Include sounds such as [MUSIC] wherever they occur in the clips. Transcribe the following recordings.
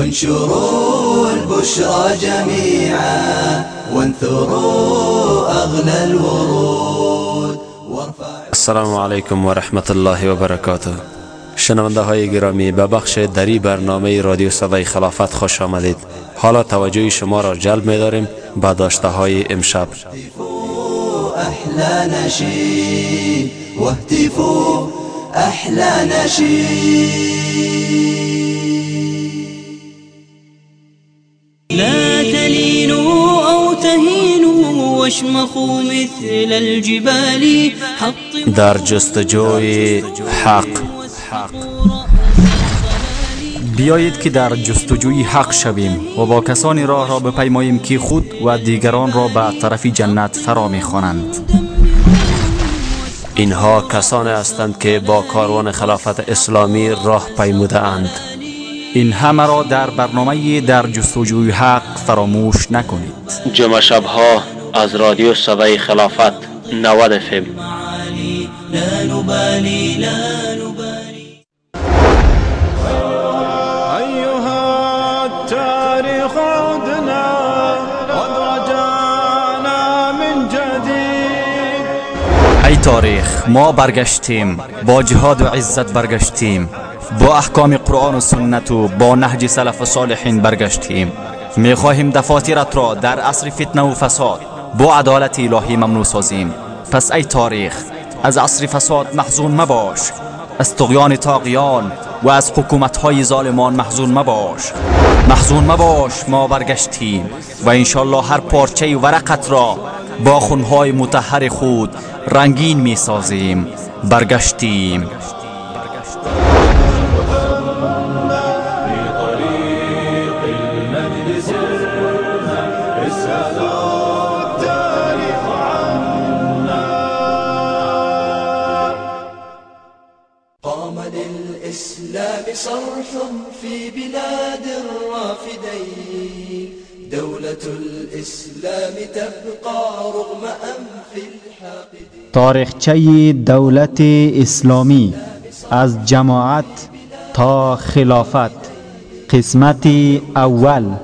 انشروا البشرى جميعا وانثروا أغلى الورود. السلام علیکم و رحمت الله و برکاته شنونده های گرامی به بخش دری برنامه رادیو صدای خلافت خوش آمدید. حالا توجه شما را جلب می داریم به داشته های امشب. احلى نشید واهتفوا احلى لا تلينوا أو تهينوا واشمخوا مثل الجبال. در جستجوی حق. بیایید که در جستجوی حق شویم و با کسانی راه را بپیماییم که خود و دیگران را به طرف جنت فرا می‌خوانند. اینها کسانی هستند که با کاروان خلافت اسلامی راه پیموده اند. این همه را در برنامه در جستجوی حق فراموش نکنید. جمعه شبها از رادیو صدای خلافت 90 فم لا نبالي لا نبالي أيها التاريخ عدنا قد رجعنا من جديد ای تاریخ ما برگشتیم با جهاد و عزت برگشتیم. با احکام قرآن و سنت و با نهج سلف صالحین برگشتیم. می‌خواهیم دفاترت را در عصر فتنه و فساد با عدالت الهی ممنوع سازیم. پس ای تاریخ از عصر فساد محزون مباش. از تغیان تاقیان و از حکومتهای ظالمان محزون مباش. محزون مباش ما برگشتیم و انشالله هر پارچه ورقت را با خونهای متحر خود رنگین می سازیم برگشتیم. بلاد الرافدين. دولة الإسلام تبقى رغم أنف الحاقدين. تاریخچه دولت اسلامی. از جماعت تا خلافت. قسمت اول.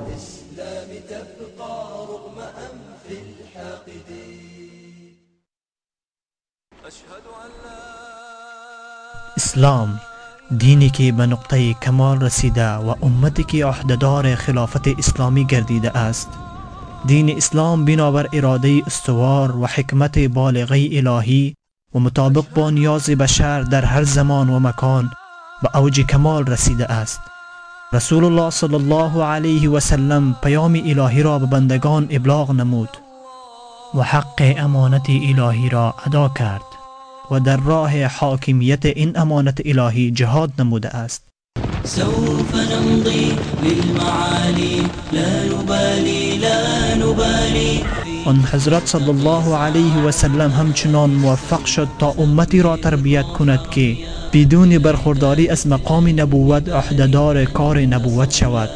اسلام دینی که به نقطه کمال رسیده و امتی که عهدهدار خلافت اسلامی گردیده است. دین اسلام بنابر اراده استوار و حکمت بالغه الهی و مطابق با نیاز بشر در هر زمان و مکان به اوج کمال رسیده است. رسول الله صلی الله علیه و سلم پیام الهی را به بندگان ابلاغ نمود و حق امانت الهی را ادا کرد. و در راه حاکمیت این امانت الهی جهاد نموده است. سوف نمضي بالمعالي لا نبالي لا نبالي. آن حضرت صلی الله علیه و سلم همچنان موفق شد تا امتی را تربیت کند که بدون برخورداری از مقام نبوت عهدهدار کار نبوت شود.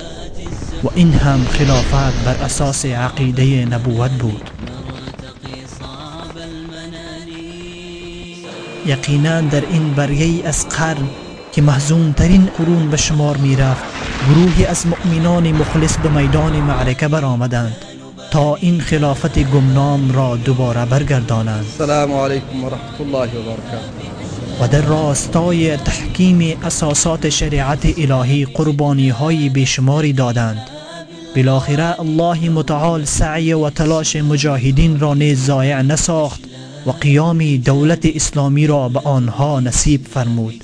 و این هم خلافت بر أساس عقیده نبوت بود. یقینا در این بریه از قرن که محزون ترین قرون به شمار می رفت گروهی از مؤمنان مخلص به میدان معرکه برآمدند تا این خلافت گمنام را دوباره برگردانند. السلام علیکم و رحمت الله و برکاته و در راستای تحکیم اساسات شریعت الهی قربانی های بیشماری دادند. بالاخره الله متعال سعی و تلاش مجاهدین را نیز ضایع نساخت. و قیام دولت اسلامی را به آنها نصیب فرمود.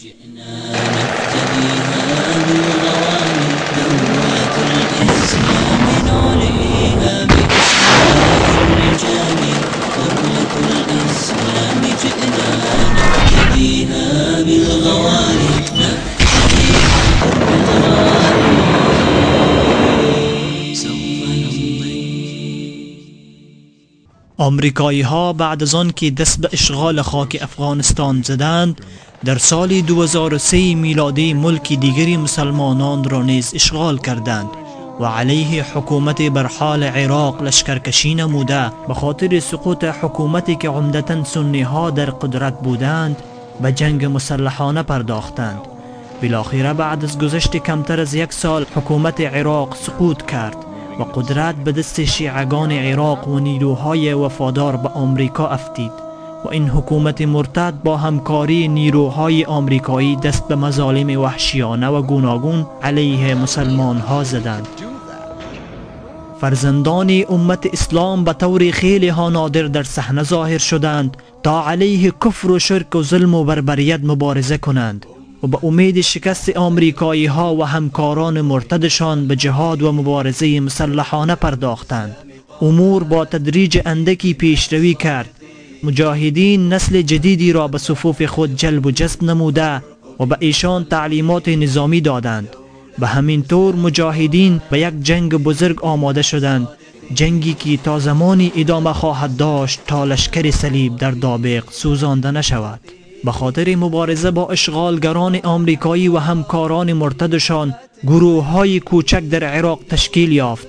آمریکایی ها بعد از آن که دست به اشغال خاک افغانستان زدند در سال 2003 میلادی ملک دیگری مسلمانان را نیز اشغال کردند و علیه حکومت بر حال عراق لشکرکشی نموده به خاطر سقوط حکومتی که عمدتا سنی ها در قدرت بودند به جنگ مسلحانه پرداختند. بالاخره بعد از گذشت کمتر از یک سال حکومت عراق سقوط کرد. و قدرت به دست شیعگان عراق و نیروهای وفادار به آمریکا افتید و این حکومت مرتد با همکاری نیروهای آمریکایی دست به مظالم وحشیانه و گوناگون علیه مسلمان ها زدند. فرزندان امت اسلام به طور خیلی ها نادر در صحنه ظاهر شدند تا علیه کفر و شرک و ظلم و بربریت مبارزه کنند. و به امید شکست آمریکایی ها و همکاران مرتدشان به جهاد و مبارزه مسلحانه پرداختند. امور با تدریج اندکی پیشروی کرد. مجاهدین نسل جدیدی را به صفوف خود جلب و جذب نموده و به ایشان تعلیمات نظامی دادند. به همین طور مجاهدین به یک جنگ بزرگ آماده شدند. جنگی که تا زمانی ادامه خواهد داشت تا لشکر صلیب در دابق سوزانده نشود. به خاطر مبارزه با اشغالگران آمریکایی و همکاران مرتدشان گروه های کوچک در عراق تشکیل یافت.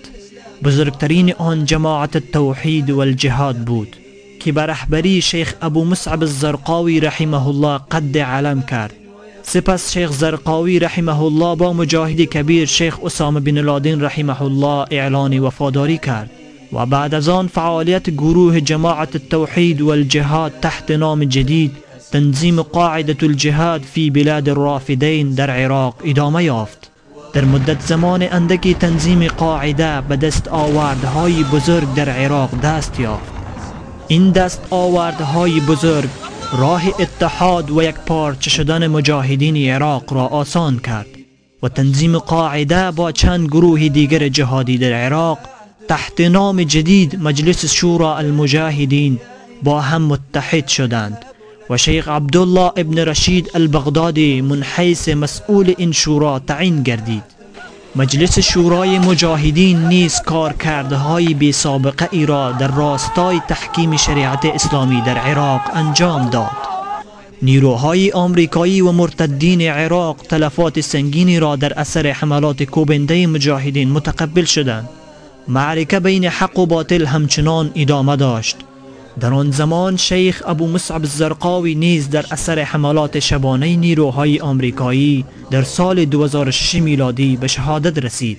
بزرگترین آن جماعت التوحید و الجهاد بود که به رهبری شیخ ابو مصعب الزرقاوی رحمه الله قد علم کرد. سپس شیخ زرقاوی رحمه الله با مجاهد کبیر شیخ اسامه بن لادن رحمه الله اعلان وفاداری کرد و بعد از آن فعالیت گروه جماعت التوحید و الجهاد تحت نام جدید تنظیم قاعدة الجهاد فی بلاد الرافدین در عراق ادامه یافت. در مدت زمان اندکی تنظیم قاعده به دست آوردهای بزرگ در عراق دست یافت. این دست آوردهای بزرگ راه اتحاد و یک پارچه شدن مجاهدین عراق را آسان کرد و تنظیم قاعده با چند گروه دیگر جهادی در عراق تحت نام جدید مجلس شورا المجاهدین با هم متحد شدند. شیخ عبدالله ابن رشید البغدادی منحیث مسئول این شورا تعیین گردید. مجلس شورای مجاهدین نیز کارکرده های بی سابقه ای را در راستای تحکیم شریعت اسلامی در عراق انجام داد. نیروهای آمریکایی و مرتدین عراق تلفات سنگینی را در اثر حملات کوبنده مجاهدین متقبل شدند. معرکه بین حق و باطل همچنان ادامه داشت. در آن زمان شیخ ابو مصعب الزرقاوی نیز در اثر حملات شبانه نیروهای آمریکایی در سال 2006 میلادی به شهادت رسید.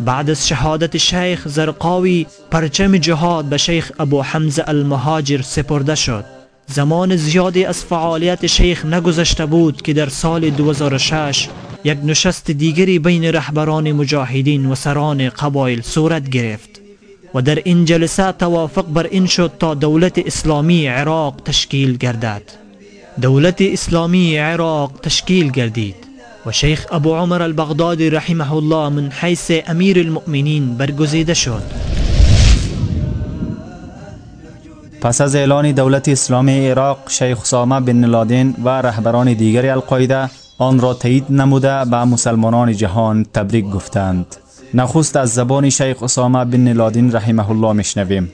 بعد از شهادت شیخ زرقاوی پرچم جهاد به شیخ ابو حمزه المهاجر سپرده شد. زمان زیادی از فعالیت شیخ نگذشته بود که در سال 2006 یک نشست دیگری بین رهبران مجاهدین و سران قبایل صورت گرفت. و در این جلسه توافق بر این شد تا دولت اسلامی عراق تشکیل گردد. دولت اسلامی عراق تشکیل گردید. و شیخ ابو عمر البغدادی رحمه الله من حیث امیر المؤمنین برگزیده شد. پس از اعلان دولت اسلامی عراق شیخ سامه بن لادن و رهبران دیگر القاعده آن را تایید نموده به مسلمانان جهان تبریک گفتند. نخست از زبان شیخ اسامه بن لادن رحمه الله میشنویم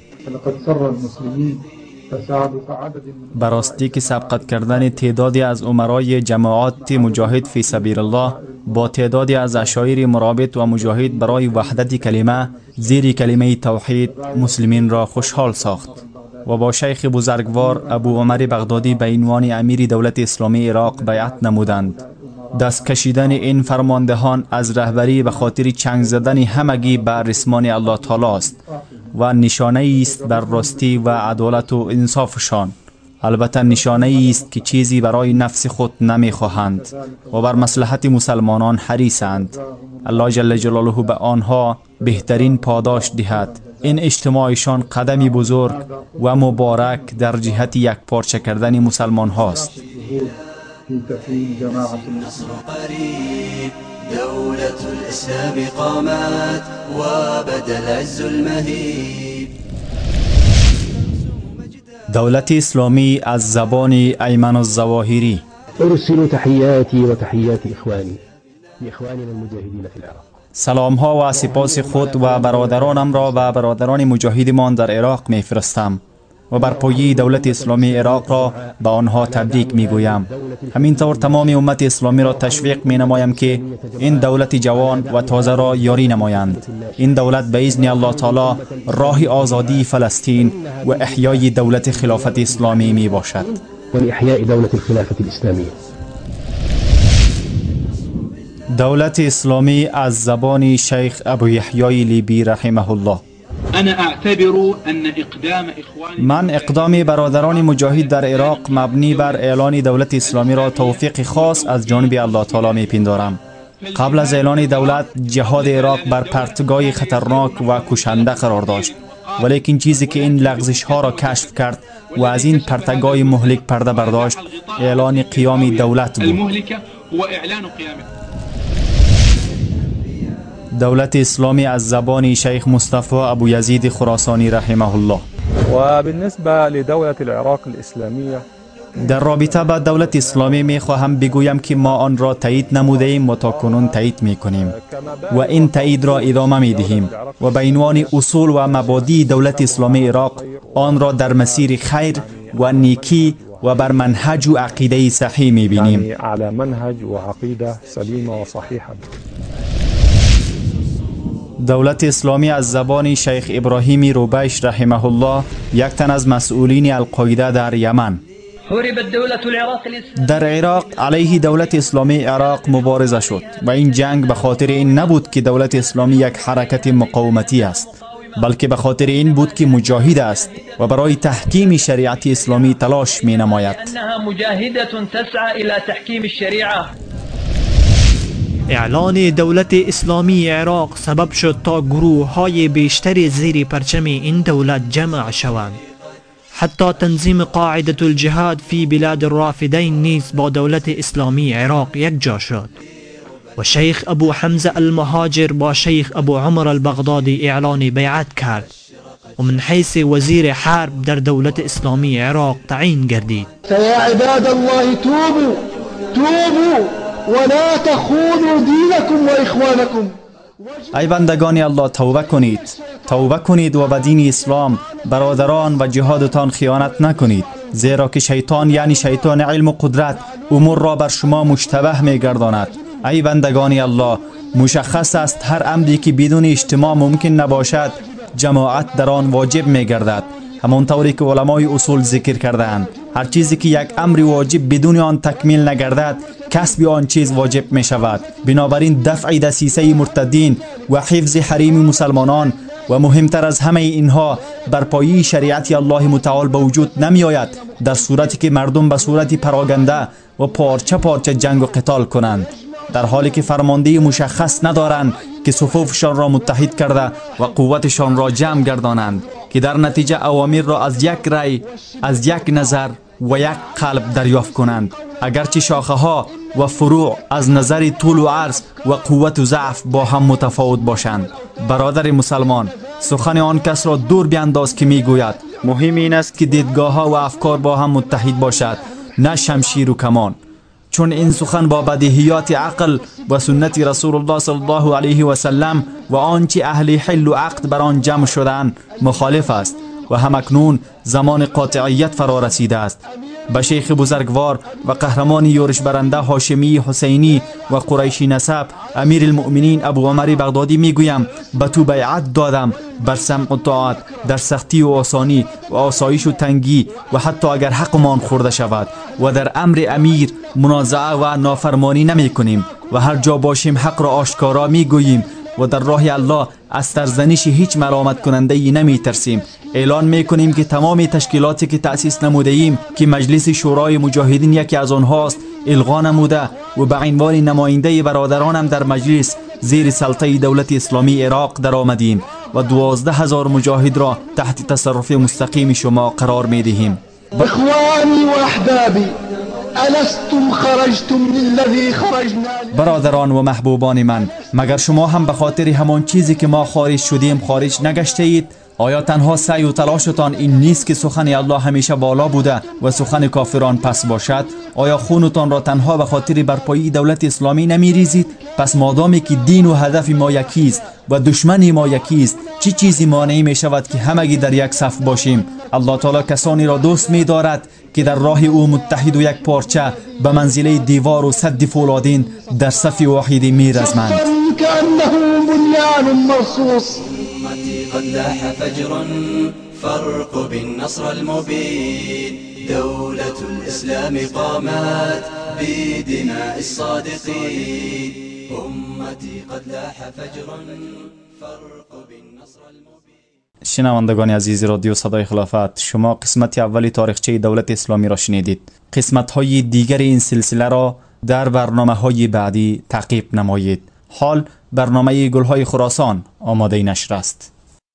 براستی که سبقت کردن تعدادی از عمرای جماعات مجاهد فی سبیل الله با تعدادی از اشایر مرابط و مجاهد برای وحدت کلمه زیر کلمه توحید مسلمین را خوشحال ساخت. و با شیخ بزرگوار ابو عمر بغدادی به عنوان امیر دولت اسلامی عراق بیعت نمودند. دست کشیدن این فرماندهان از رهبری به خاطر چنگ زدن همگی بر رسمان الله تعالی است و نشانه است بر راستی و عدالت و انصافشان. البته نشانه است که چیزی برای نفس خود نمی‌خواهند و بر مصلحت مسلمانان حریصند. الله جل جلاله به آنها بهترین پاداش دهد. این اجتماعشان قدمی بزرگ و مبارک در جهت یک پارچه کردن مسلمان هاست في تكوين جماعة النصر قريب دولة الإسلام قامت وبدأ العز المهيب. دولت اسلامی از زبان ایمن الزواهری أرسل تحياتي وتحيات إخواني لإخواننا المجاهدين في العراق. سلام ها و سپاس خود و برادرانم را به برادران مجاهدمان در عراق میفرستم. و بر پایه دولت اسلامی عراق را به آنها تبریک می گویم همینطور تمام امت اسلامی را تشویق می نمایم که این دولت جوان و تازه را یاری نمایند. این دولت به اذن الله تعالی راه آزادی فلسطین و احیای دولت خلافت اسلامی می باشد ولإحياء دولة الخلافة الإسلامية دولت اسلامی از زبان شیخ ابو یحیای لیبی رحمه الله. من اقدام برادران مجاهد در عراق مبنی بر اعلان دولت اسلامی را توفیق خاص از جانب الله تعالی می پندارم قبل از اعلان دولت جهاد عراق بر پرتگاه خطرناک و کشنده قرار داشت. ولیکن چیزی که این لغزش ها را کشف کرد و از این پرتگاه مهلک پرده برداشت اعلان قیام دولت بود. دولت اسلامی از زبان شیخ مصطفى ابو یزید خراسانی رحمه الله وبالنسبة لدولة العراق الإسلامية در رابطه با دولت اسلامی می خواهم بگویم که ما آن را تایید نموده ایم و تا کنون تایید می کنیم و این تایید را ادامه می دهیم و به عنوان اصول و مبادی دولت اسلامی عراق آن را در مسیر خیر و نیکی و بر منهج و عقیده صحیح می بینیم دولت اسلامی از زبان شیخ ابراهیم روبیش رحمه الله یک تن از مسئولین القاعده در یمن. در عراق علیه دولت اسلامی عراق مبارزه شد و این جنگ به خاطر این نبود که دولت اسلامی یک حرکت مقاومتی است بلکه به خاطر این بود که مجاهد است و برای تحکیم شریعت اسلامی تلاش می نماید إعلان دولت اسلامی عراق سبب شد تا گروه های بیشتری زیر پرچم این دولت جمع شوند. حتی تنظیم قاعدة الجهاد فی بلاد الرافدین نیز با دولت اسلامی عراق یک جا شد. و شیخ ابو حمزه المهاجر با شیخ ابو عمر البغدادی اعلان بیعت کرد و من حیث وزیر حرب در دولت اسلامی عراق تعیین گردید. فيا عباد الله توبوا توبوا. ولا تخونوا دينكم وإخوانكم. ای بندگان الله توبه کنید. توبه کنید و به دین اسلام برادران و جهادتان خیانت نکنید. زیرا که شیطان یعنی شیطان علم و قدرت امور را بر شما مشتبه می گرداند ای بندگان الله مشخص است هر عمدی که بدون اجتماع ممکن نباشد جماعت در آن واجب می گردد همانطوری که علمای اصول ذکر کردند هر چیزی که یک امر واجب بدون آن تکمیل نگردد کسب آن چیز واجب می شود بنابراین دفع دسیسه مرتدین و حفظ حریم مسلمانان و مهمتر از همه اینها برپایی شریعت الله متعال به وجود نمی آید در صورتی که مردم به صورت پراگنده و پارچه پارچه جنگ و قتال کنند. در حالی که فرمانده مشخص ندارند که صفوفشان را متحد کرده و قوتشان را جمع گردانند که در نتیجه اوامر را از یک رأی از یک نظر و یک قلب دریافت کنند. اگرچه شاخه ها و فروع از نظر طول و عرض و قوت و ضعف با هم متفاوت باشند. برادر مسلمان سخن آن کس را دور بینداز که می‌گوید مهم این است که دیدگاه ها و افکار با هم متحد باشد نه شمشیر و کمان. چون این سخن با بدیهیات عقل و سنت رسول الله صلی الله علیه و سلم و آنچه اهل حل و عقد بر آن جمع شدند مخالف است و همکنون زمان قاطعیت فرا رسیده است. به شیخ بزرگوار و قهرمان یورش برنده هاشمی حسینی و قریشی نسب امیر المؤمنین ابو عمر بغدادی می‌گویم به تو بیعت دادم بر سمع و طاعت در سختی و آسانی و آسایش و تنگی و حتی اگر حقمان خورده شود و در امر امیر منازعه و نافرمانی نمی کنیم و هر جا باشیم حق را آشکارا می گوییم و در راه الله از سرزنش هیچ ملامت کننده ای نمی ترسیم اعلان می کنیم که تمام تشکیلاتی که تأسیس نموده ایم که مجلس شورای مجاهدین یکی از آنهاست الغا نموده و به عنوان نماینده برادرانم در مجلس زیر سلطه دولت اسلامی عراق در آمدیم و دوازده هزار مجاهد را تحت تصرف مستقیم شما قرار می دهیم إخواني وأحبابي ألستم خرجتم للذي خرجنا؟ برادران و محبوبان من مگر شما هم به خاطر همان چیزی که ما خارج شدیم خارج نگشته اید آیا تنها سعی و تلاشتان این نیست که سخن الله همیشه بالا بوده و سخن کافران پس باشد؟ آیا خونتان را تنها به خاطر برپایی دولت اسلامی نمی ریزید پس مادامی که دین و هدف ما یکی است و دشمن ما یکی است چه چیزی مانعی می شود که همگی در یک صف باشیم؟ الله تعالی کسانی را دوست می دارد که در راه او متحد و یک پارچه به منزله دیوار و صد فولادین در صف واحدی می رزمند قد لاح فجر فارقب النصر المبين. دولة الإسلام قامت بدماء الصادقين. أمتي قد لاح فجر فارقب النصر المبين. شنوندگان عزیز رادیو صدای خلافت شما قسمت اولی تاریخچه دولت اسلامی را شنیدید. قسمت های دیگر این سلسله را در برنامه های بعدی تعقیب نمایید. حال برنامه گلهای خراسان آماده نشر است.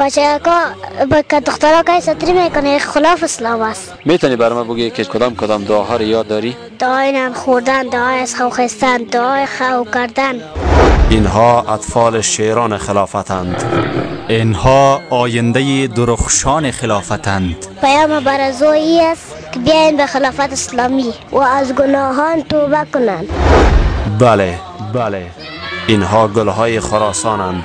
بچه که که دخترها که سطری می‌کنه خلاف اسلام است. می‌تونی بر ما بگی که کدام کدام دعاها رو یاد داری؟ دعای نم خوردن دعای از خو خستن دعای خو کردن. اینها اطفال شیران خلافتند. اینها آینده درخشان خلافتند. پیام برزویی است که بیاین به خلافت اسلامی و از گناهان توبه کنند بله بله. اینها گلهای خراسانند.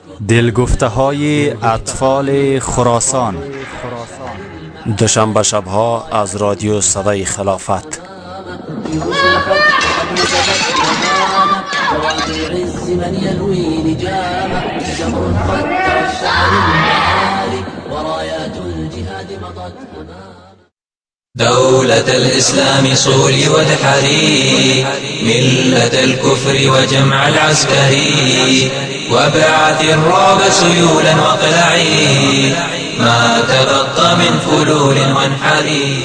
دلگفته های اطفال خراسان. دوشنبه شبها از رادیو صدای خلافت. دولة الإسلام صولي وادحري ملة الكفر وجمع العسكري. وابعث الرعب سيولا واقلعي. ما تبقى من فلول وانحري.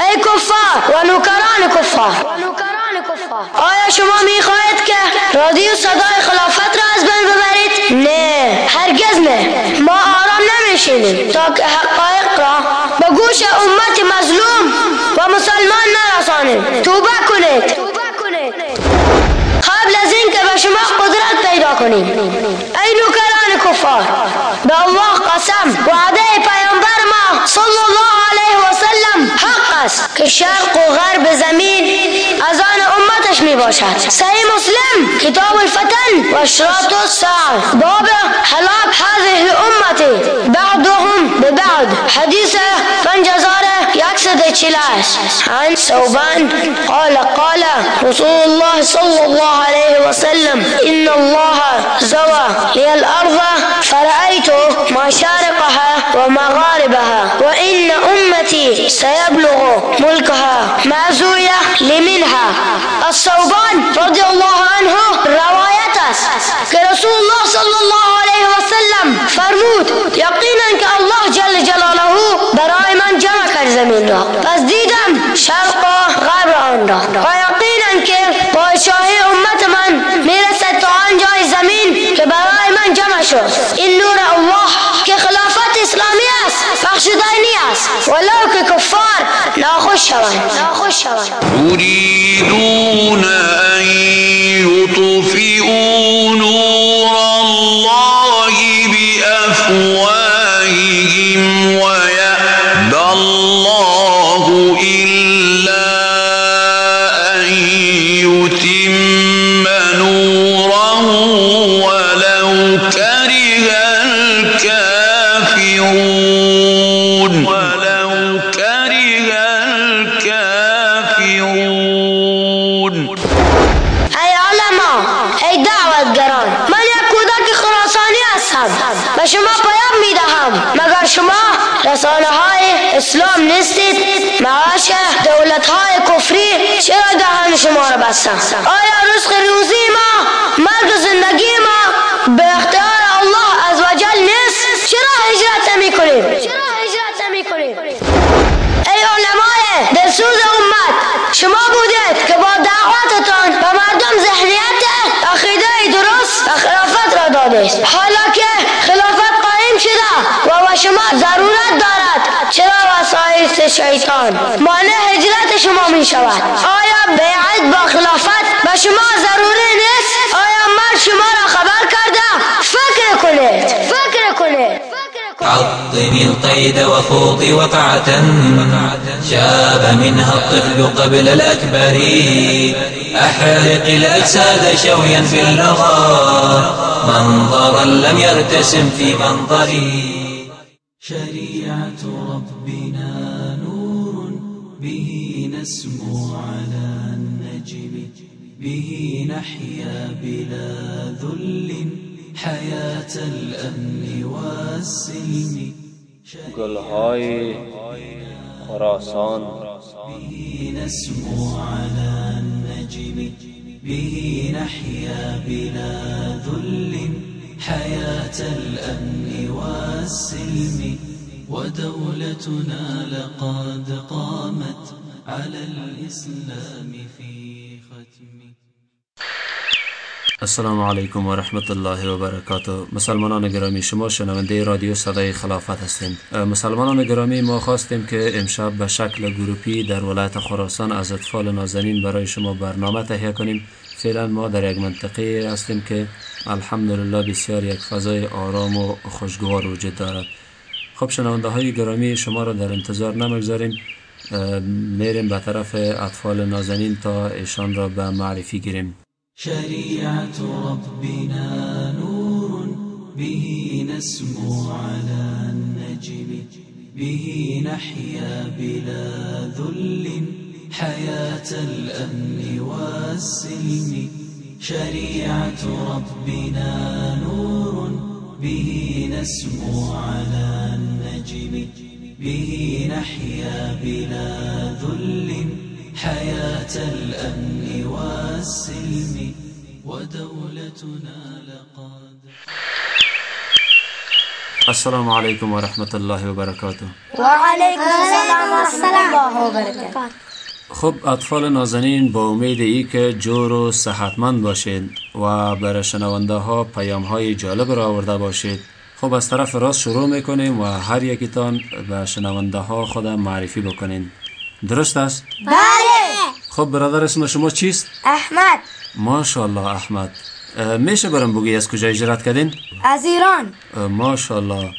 ای کفار و نوکران کفار آیا شما میخواهید که رادیو صدای خلافت را از بین ببرید؟ نه هرگز نه. ما آرام نمیشینیم. تا که حقایق را به گوش امت مظلوم و مسلمان نرسانیم. توبه کنید. قبل شما قدرت پیدا کنیم. ای نوکران کفار به الله قسم وعده پیامبر ما صلی الله علیه و سلم حق است که شرق و غرب زمین از آن امتش می باشد صحیح مسلم کتاب الفتن و اشراط الساعة باب حلاک هذه الامت بعضهم ببعض حدیث پنج هزار یکصد چلاش عن ثوبان قال قال رسول الله صلى الله عليه وسلم إن الله زوى لي الأرض فرأيت مشارقها ومغاربها وإن أمتي سيبلغ ملكها ما زوي لمنها. الثوبان رضي الله عنه رواية كرسول الله صلى الله عليه وسلم فرمود يقينا كالله جل جلاله برای من جمع کرد را شرق غرب آن را و یقینا امت من میرسد تا آنجای زمین که من جمع شد نور الله که اسلامی است. بخشودنی است. ولو که کفار ناخوش شوند. ناخوش شوند. دولت های کفری چرا دهان شما را بستم؟ آیا رزق روزی ما مرد و زندگی ما به اختیار الله از وجل نیست؟ چرا هجرت نمی کنید چرا ای علمای دلسوز امت شما بودید که با دعوتتان به مردم ذهنیت عقیده درست و خلافت را دادید. حالا که خلافت قائم شده و شما ضرورت دارد چرا و خصایص شیطان. مانع هجرت شما می شود. آیا بیعت با خلافت به شما ضروری نیست؟ آیا من شما را خبر کرده؟ فکر کنید. فکر کنید. عظم القيد وخوض وقعة شاب منها الطفل قبل الأكبر. أحرق الأجساد شويا في اللغة. منظرا لم يرتسم في منظري. شريعة ربنا نسمو على النجم. به نحيا بلا ذل حياة الأمن والسلم. گلهای خراسان. به نسمو على النجم. به نحيا بلا ذل حياة الأمن والسلم. ودولتنا لقد قامت. على الإسلام في ختم. السلام علیکم و رحمت الله و برکاته مسلمانان گرامی شما شنونده رادیو صدای خلافت هستیم مسلمانان گرامی ما خواستیم که امشب به شکل گروپی در ولایت خراسان از اطفال نازنین برای شما برنامه تهیه کنیم. فعلا ما در یک منطقه هستیم که الحمدلله بسیار یک فضای آرام و خوشگوار وجود دارد. خب شنونده های گرامی شما را در انتظار نمگذاریم میریم به طرف اطفال نازنین تا ایشان را به معرفی گیریم. شريعة ربنا نور به نسمو على النجم به نحيا بلا ذل حياة الأمن والسلم. شريعة ربنا نور به نسمو على النجم. به نحيا بلا ذل حياة الأمن والسلم ودولتنا لقد السلام علیکم و رحمت الله و برکاته و علیکم السلام. و رحمت الله و برکاته خب اطفال نازنین با امید ای که جور و صحتمند باشید و برای شنونده ها پیام های جالب را آورده باشید. خب از طرف راست شروع می‌کنیم و هر یکیتان به شنونده ها خود معرفی بکنین. درست است؟ بله. خب برادر اسم شما چیست؟ احمد. ماشاءالله احمد. میشه برم بگی از کجا اجرت کردین؟ از ایران. ماشاءالله.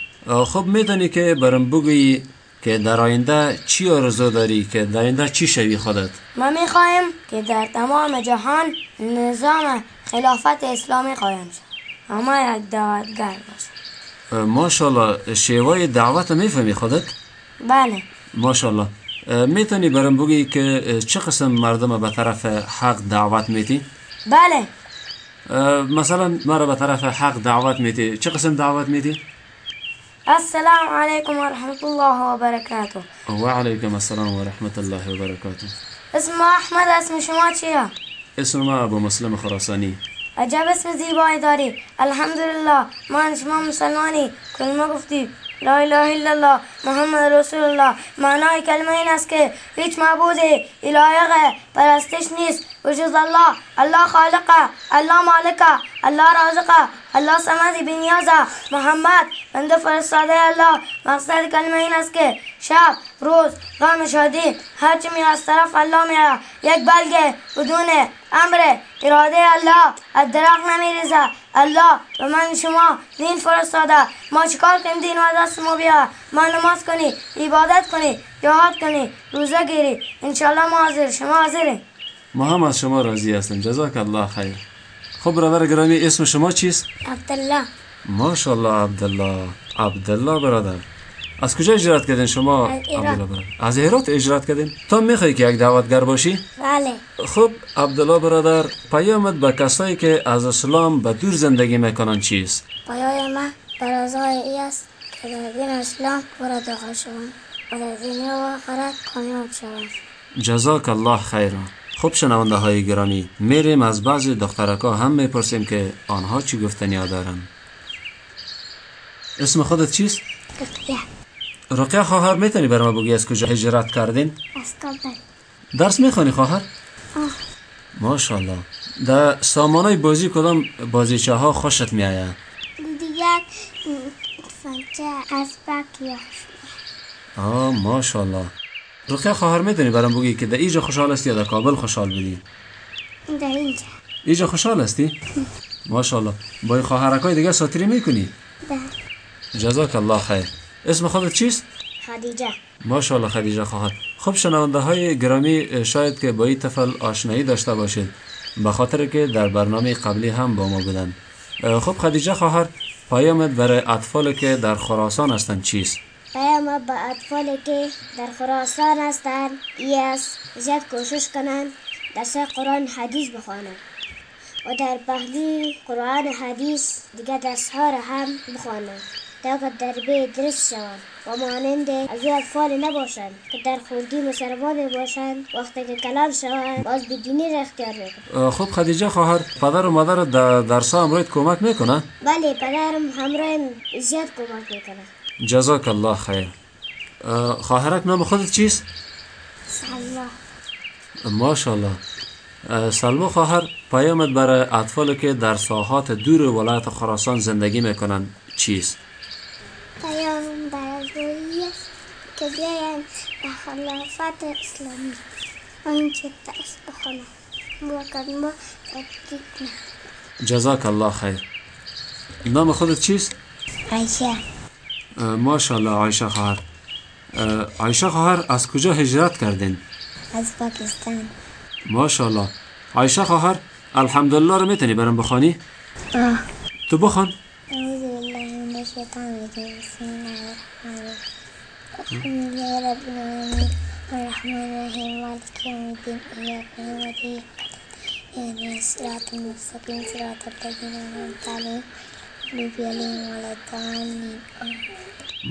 خب میدانی که برم بگویی که در آینده چی آرزو داری که در آینده چی شوی خودت؟ ما می‌خواهیم که در تمام جهان نظام خلافت اسلامی قایم شد اما یک دعوتگر باشه. ماشاءالله شیوای دعوت می‌فهمی خودت؟ بله ماشاءالله می‌تونی برم بگی که چه قسم مردم به طرف حق دعوت میتی؟ بله مثلا مرا به طرف حق دعوت میتی چه قسم دعوت میتی؟ السلام علیکم و رحمت الله و برکاته و علیکم السلام و رحمت الله و برکاته اسم احمد اسم شما چیه؟ اسم ما ابو مسلم خراسانی عجب اسم زیبایی داری. الحمدلله. من شما مسلمانی. کلمه گفتی لا اله الا الله محمد رسول الله. معنای کلمه این است که هیچ معبود الهیق پرستش نیست. بجز الله الله خالقه الله مالکه الله رازقه الله سمدی بنیازه محمد بنده فرستاده الله. مقصد کلمه این است که شب روز غم شادی. هرچی می از طرف الله میاد یک بلگه بدون امر اراده الله. از درخت نمیریزه الله به من شما دین فرستاده. ما چیکار کنیم؟ دین و دست ما بیا ما نماز کنی عبادت کنی جهاد کنی روزه گیری. انشالله ما حاضر شما حاضرین. ما هم از شما راضی هستیم. جزاک الله خیر. خب برادر گرامی اسم شما چیست؟ عبدالله. ماشاءالله عبدالله. عبدالله برادر. از کجا اجرات کردین شما؟ از ایران. برادر از هرات اجرات کردین؟ تو می‌خوای که یک دعوتگر باشی؟ بله. خب عبدالله برادر پیامت به کسایی که از اسلام به دور زندگی می‌کنن چیست؟ پایای ما برازای ای است که در دین اسلام وارد داخل شوند و در دنیا و آخرت کامیاب شوند. جزاک الله خیر خب شنونده های گرامی میریم از بعضی دخترکا هم می‌پرسیم که آنها چی گفتنی دارن. اسم خودت چیست؟ رقیه رقیه خواهر می‌تونی بر ما بگی از کجا هجرت کردین؟ از کابل درس می‌خوانی خواهر؟ آه. ماشاءالله. در سامانه بازی کدام بازیچه ها خوشت میآید؟ دیگر فنچه اسبک یا آه ماشاءالله. رقیه خواهر می‌دونی برام بگی که در ایجا خوشحال هستی یا در کابل خوشحال بودی؟ در اینجا. ایجا خوشحال هستی؟ [LAUGHS] ماشاءالله. با خواهرکای دیگه ساتری می‌کنی؟ ده جزاک الله خیر. اسم خودت چیست؟ خدیجه. ماشاءالله خدیجه خواهر خب شنونده های گرامی شاید که با این طفل آشنایی داشته باشید. به خاطر که در برنامه قبلی هم با ما بودن. خب خدیجه خواهر پیامت برای اطفال که در خراسان هستند چیست؟ پیام به اطفالی که در خراسان هستند ای است زیاد کوشش کنند درس قرآن حدیث بخوانند و در پهلوی قرآن حدیث دیگه درس ها را هم بخوانند که تربیه درست شوند. و مانند از این اطفال نباشند. که در خردی مسلمان باشند. وقتی که کلان شوند باز بدینی را اختیار می‌کنند خب خدیجه خواهر پدر و مادر در درس همراهت کمک می‌کنه؟ بله پدرم همراه زیاد کمک می‌کنه. جزاک الله خیر. اه، خواهرک نام خودت چیست؟ سلام ماشاءالله. اه، سلما خواهر پیامت برای اطفال که در ساحات دور ولایت خراسان زندگی می‌کنن چیست پیام برای است که بیاین به خلافت اسلامی. و اینکه درس بخونن با کلمه تطبیق نه جزاک الله خیر. نام خودت چیست؟ عایشه. ماشاءالله عایشه خواهر. اه، عایشه خواهر از کجا هجرت کردین؟ از پاکستان. ماشاءالله. عایشه خواهر الحمدلله رو می‌تونی برام بخوانی؟ آه. تو بخوان. بالله من بسم الله الرحمن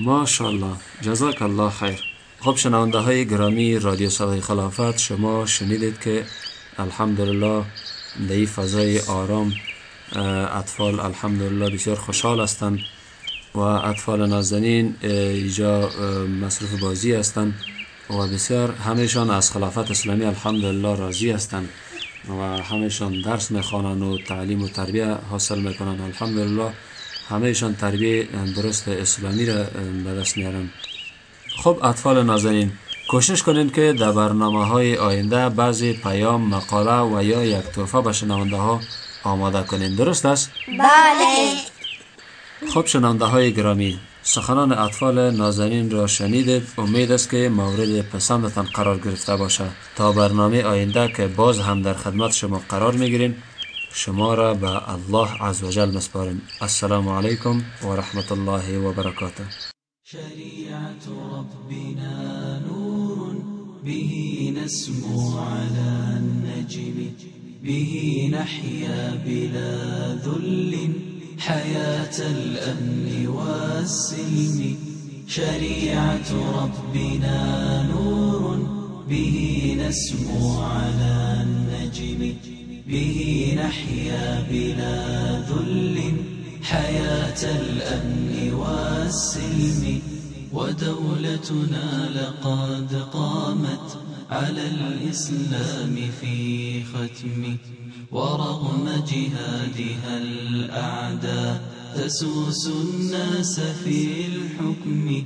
ماشاءالله. جزاک الله خیر. خب شنونده های گرامی رادیو صدای خلافت شما شنیدید که الحمدلله در این فضای آرام اطفال الحمدلله بسیار خوشحال هستند. و اطفال نازنین اینجا اه، مصروف بازی هستند و بسیار همهشان از خلافت اسلامی الحمدلله راضی هستند و همهشان درس می‌خوانند و تعلیم و تربیه حاصل می‌کنند الحمدلله همهشان تربیه درست اسلامی را به دست میارن خب اطفال نازنین کوشش کنین که در برنامه های آینده بعضی پیام مقاله و یا یک توفه به شنونده ها آماده کنین. درست است؟ بله. خب شنونده های گرامی سخنان اطفال نازنین را شنیدید. امید است که مورد پسندتان قرار گرفته باشه تا برنامه آینده که باز هم در خدمت شما قرار می‌گیریم شما را به الله عزوجل مسپاریم السلام علیکم و رحمت الله و برکاته. شريعة ربنا نور به نسمو على النجم به نحيا بلا ذل. حياة الأمن والسلم. شريعة ربنا نور به نسمو على النجم. به نحيا بلا ذل. حياة الأمن والسلم. ودولتنا لقد قامت على الإسلام في ختم ورغم جهادها الأعداء تسوس الناس في الحكم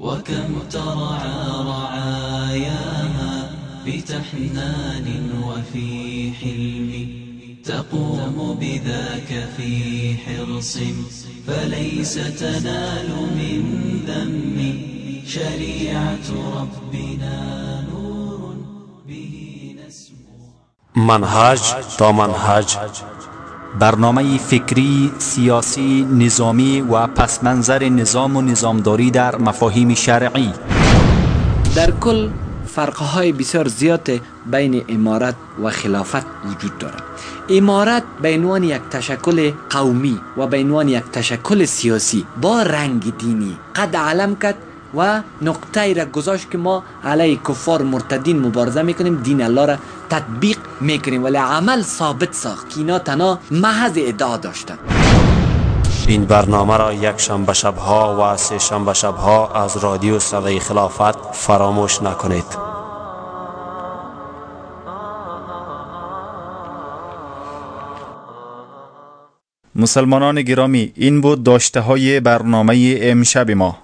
وكم ترعى رعاياها بتحنان وفي حلم تقوم بذاك في حرص فليس تنال من ذم شريعة ربنا منهج تا منهج. برنامه فکری، سیاسی، نظامی و پسمنظر نظام و نظامداری در مفاهیم شرعی. در کل فرقه های بسیار زیاد بین امارت و خلافت وجود دارد. امارت به عنوان یک تشکل قومی و به عنوان یک تشکل سیاسی با رنگ دینی قد علم کرد. و نقطه ای را گذاشت که ما علیه کفار مرتدین مبارزه می‌کنیم دین الله را تطبیق می‌کنیم. ولی عمل ثابت ساخت. که اینا تنها محض ادعا داشتند این برنامه را یک شنبه شبها و سه شنبه شبها از رادیو صدای خلافت فراموش نکنید. مسلمانان گرامی این بود داشته های برنامه امشب ما.